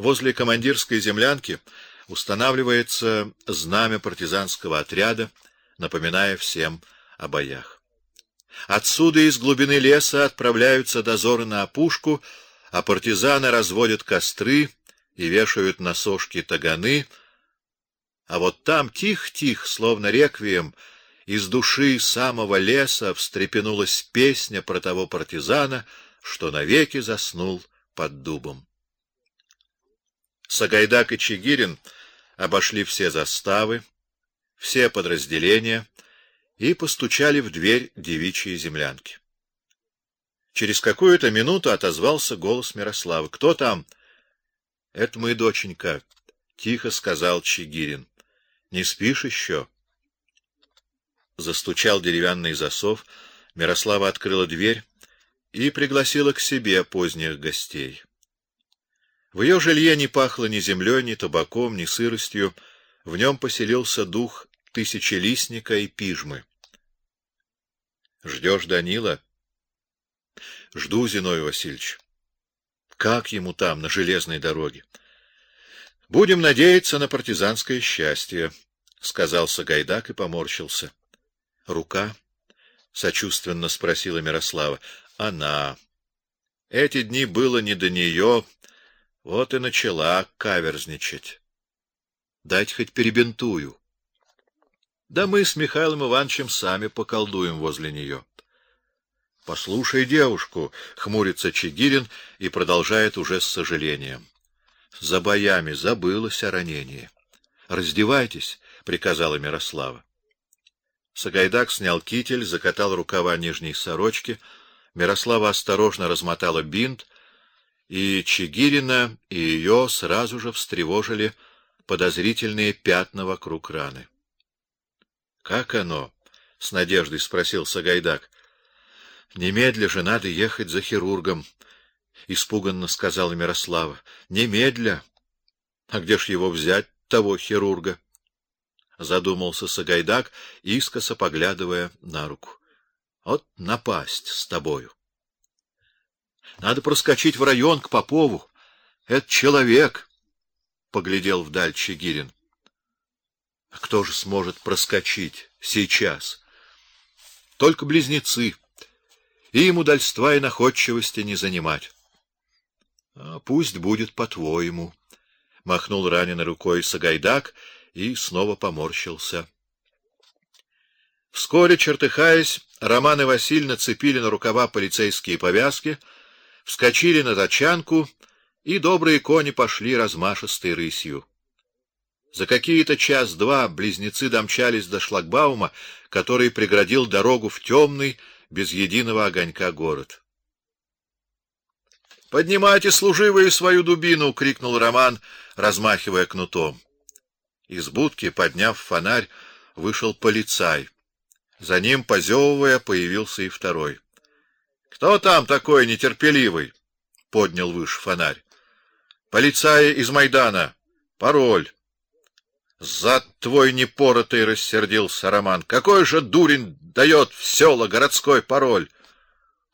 Возле командирской землянки устанавливается знамя партизанского отряда, напоминая всем о боях. Отсюда из глубины леса отправляются дозоры на опушку, а партизаны разводят костры и вешают на сошки таганы, а вот там тих-тих, словно реквием, из души самого леса встрепенулась песня про того партизана, что навеки заснул под дубом. Сагайдак и Чигирин обошли все заставы, все подразделения и постучали в дверь девичьей землянки. Через какую-то минуту отозвался голос Мирославы. Кто там? Это мы, доченька, тихо сказал Чигирин. Не спишь еще? Застучал деревянный засов. Мирослава открыла дверь и пригласила к себе поздних гостей. В ее жилье не пахло ни землей, ни табаком, ни сыростью. В нем поселился дух тысячелистника и пижмы. Ждешь Данила? Жду, Зиной Васильевич. Как ему там на железной дороге? Будем надеяться на партизанское счастье, сказал Сагайдак и поморщился. Рука сочувственно спросила Мирослава. Она. Эти дни было не до нее, вот и начала каверзничать. Дать хоть перебинтую. Да мы с Михаилом Ивановичем сами поколдуем возле нее. Послушай девушку, хмурится Чигирин и продолжает уже с сожалением. За боями забылось о ранении. Раздевайтесь, приказала Мирослава. Сагайдак снял китель, закатал рукава нижней сорочки. Мирослава осторожно размотала бинт, и Чигирина и ее сразу же встревожили подозрительные пятна вокруг раны. Как оно? с надеждой спросил Сагайдак. Немедля же надо ехать за хирургом, испуганно сказала Мирослава. Немедля. А где ж его взять, того хирурга? задумался Сагайдак, искоса поглядывая на руку. Вот напасть с тобою. Надо проскочить в район к Попову. Это человек, поглядел вдаль Чигирин. А кто же сможет проскочить сейчас? Только близнецы. И им удальства и находчивости не занимать. А пусть будет по-твоему, махнул раненый рукой Сагайдак и снова поморщился. Вскоре, чертыхаясь, Роман и Василь нацепили на рукава полицейские повязки вскочили на тачанку, и добрые кони пошли размашистой рысью. За какие-то час-два близнецы домчались до шлагбаума, который преградил дорогу в темный, без единого огонька город. Поднимайте, служивые, свою дубину, крикнул Роман, размахивая кнутом. Из будки, подняв фонарь, вышел полицай. За ним, позевывая, появился и второй. Кто там такой нетерпеливый? Поднял выше фонарь. Полицаи из Майдана. Пароль. Зад твой непоротый рассердился Роман. Какой же дурень дает в села городской пароль?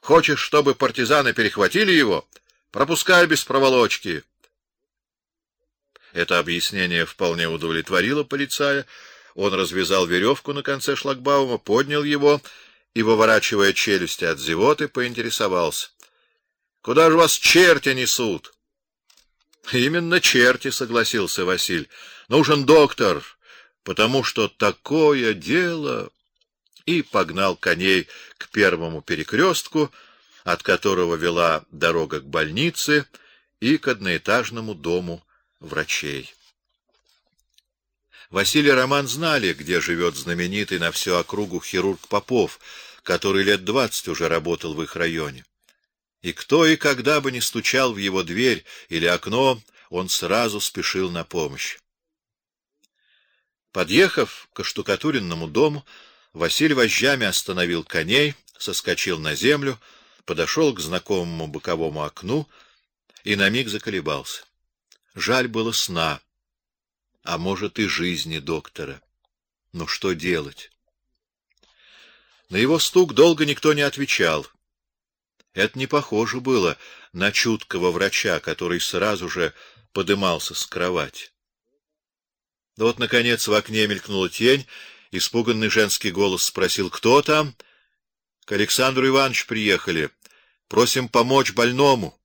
Хочешь, чтобы партизаны перехватили его? Пропускай без проволочки. Это объяснение вполне удовлетворило полицая. Он развязал веревку на конце шлагбаума, поднял его и, выворачивая челюсти от зевоты, поинтересовался: "Куда же вас черти несут?" "Именно черти", согласился Василь. "Нужен доктор, потому что такое дело" и погнал коней к первому перекрестку, от которого вела дорога к больнице и к одноэтажному дому врачей. Василий Роман знали, где живет знаменитый на всю округу хирург Попов, который лет двадцать уже работал в их районе. И кто и когда бы ни стучал в его дверь или окно, он сразу спешил на помощь. Подъехав к штукатуренному дому, Василий вожжами остановил коней, соскочил на землю, подошел к знакомому боковому окну и на миг заколебался. Жаль было сна, а может и жизни доктора. Но что делать? На его стук долго никто не отвечал. Это не похоже было на чуткого врача, который сразу же подымался с кровати. Да вот наконец в окне мелькнула тень, испуганный женский голос спросил: "Кто там?" "К Александру Ивановичу приехали. Просим помочь больному".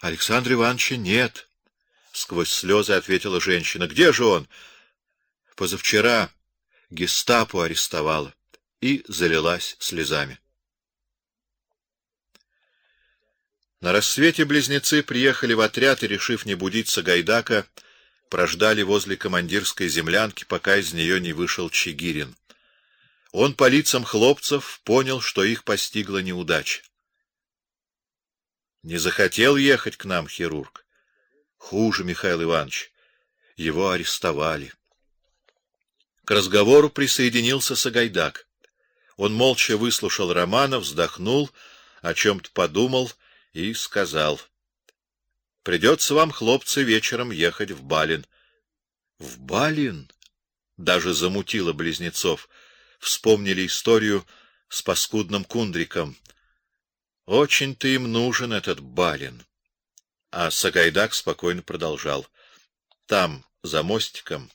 Александра Ивановича нет, сквозь слезы ответила женщина. Где же он? Позавчера гестапо арестовало и залилась слезами. На рассвете близнецы приехали в отряд и, решив не будить Сагайдака, прождали возле командирской землянки, пока из нее не вышел Чигирин. Он по лицам хлопцев понял, что их постигла неудача. Не захотел ехать к нам хирург. Хуже, Михаил Иванович. Его арестовали. К разговору присоединился Сагайдак. Он молча выслушал Романа, вздохнул, о чем то подумал и сказал: Придется вам, хлопцы, вечером ехать в Балин. В Балин даже замутило близнецов. Вспомнили историю с паскудным кундриком. Очень-то им нужен этот Балин. А Сагайдак спокойно продолжал: там, за мостиком,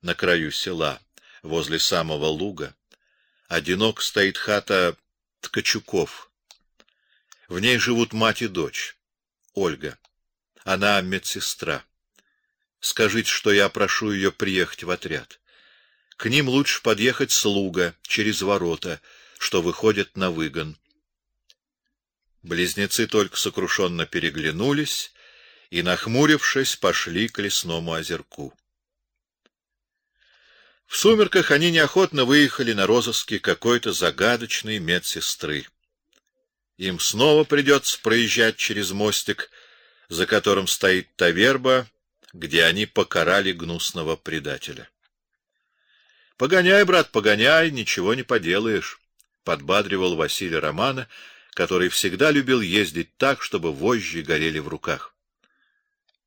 на краю села, возле самого луга, одинок стоит хата Ткачуков. В ней живут мать и дочь. Ольга. Она медсестра. Скажите, что я прошу ее приехать в отряд. К ним лучше подъехать с луга через ворота, что выходят на выгон. Близнецы только сокрушенно переглянулись и, нахмурившись, пошли к лесному озерку. В сумерках они неохотно выехали на розыски какой-то загадочной медсестры. Им снова придется проезжать через мостик, за которым стоит та верба, где они покарали гнусного предателя. Погоняй, брат, погоняй, ничего не поделаешь, подбадривал Василий Романа который всегда любил ездить так, чтобы вожжи горели в руках.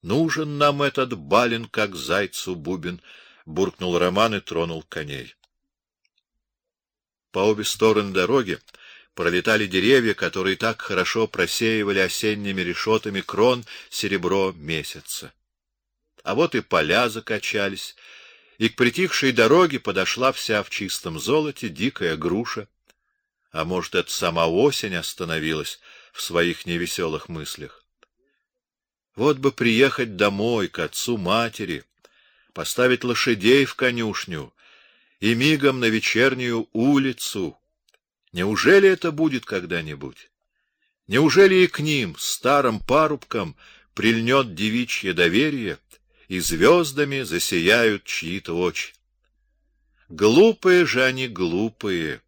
Нужен нам этот балин, как зайцу бубен, буркнул Роман и тронул коней. По обе стороны дороги пролетали деревья, которые так хорошо просеивали осенними решетами крон серебро месяца. А вот и поля закачались, и к притихшей дороге подошла вся в чистом золоте дикая груша, а может, это сама осень остановилась в своих невеселых мыслях. Вот бы приехать домой к отцу матери, поставить лошадей в конюшню и мигом на вечернюю улицу. Неужели это будет когда-нибудь? Неужели и к ним, старым парубкам, прильнет девичье доверие, и звездами засияют чьи-то очи? Глупые же они, глупые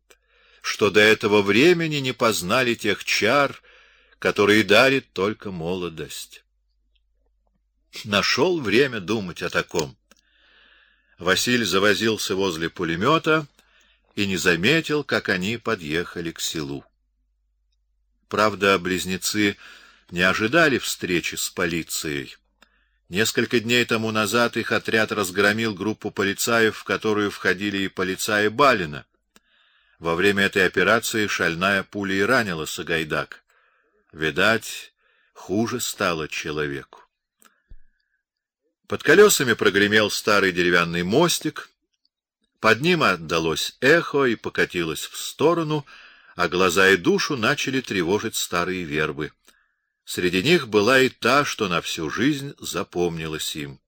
что до этого времени не познали тех чар, которые дарит только молодость. Нашел время думать о таком. Василий завозился возле пулемета и не заметил, как они подъехали к селу. Правда, близнецы не ожидали встречи с полицией. Несколько дней тому назад их отряд разгромил группу полицаев, в которую входили и полицаи Балина. Во время этой операции шальная пуля и ранила Сагайдак. Видать, хуже стало человеку. Под колесами прогремел старый деревянный мостик. Под ним отдалось эхо и покатилось в сторону, а глаза и душу начали тревожить старые вербы. Среди них была и та, что на всю жизнь запомнилась им.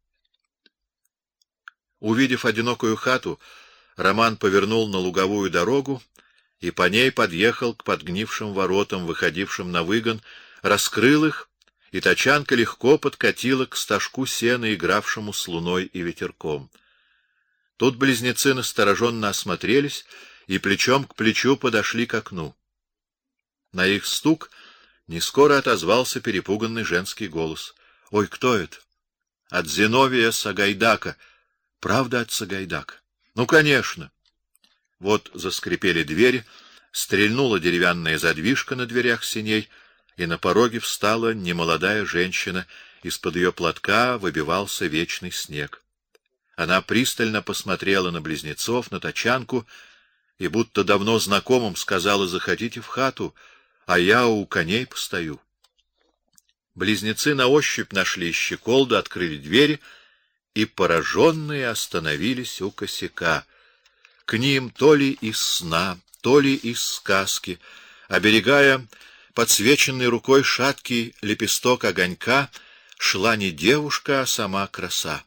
Увидев одинокую хату, Роман повернул на луговую дорогу и по ней подъехал к подгнившим воротам, выходившим на выгон, раскрыл их, и тачанка легко подкатила к стажку сена, игравшему с луной и ветерком. Тут близнецы настороженно осмотрелись и плечом к плечу подошли к окну. На их стук не скоро отозвался перепуганный женский голос. Ой, кто это? От Зиновия Сагайдака. Правда, от Сагайдака. Ну, конечно. Вот заскрипели двери, стрельнула деревянная задвижка на дверях синей, и на пороге встала немолодая женщина, из-под ее платка выбивался вечный снег. Она пристально посмотрела на близнецов, на тачанку, и будто давно знакомым сказала «Заходите в хату, а я у коней постою». Близнецы на ощупь нашли щеколду, открыли двери и, пораженные, остановились у косяка. К ним то ли из сна, то ли из сказки, оберегая подсвеченный рукой шаткий лепесток огонька, шла не девушка, а сама краса.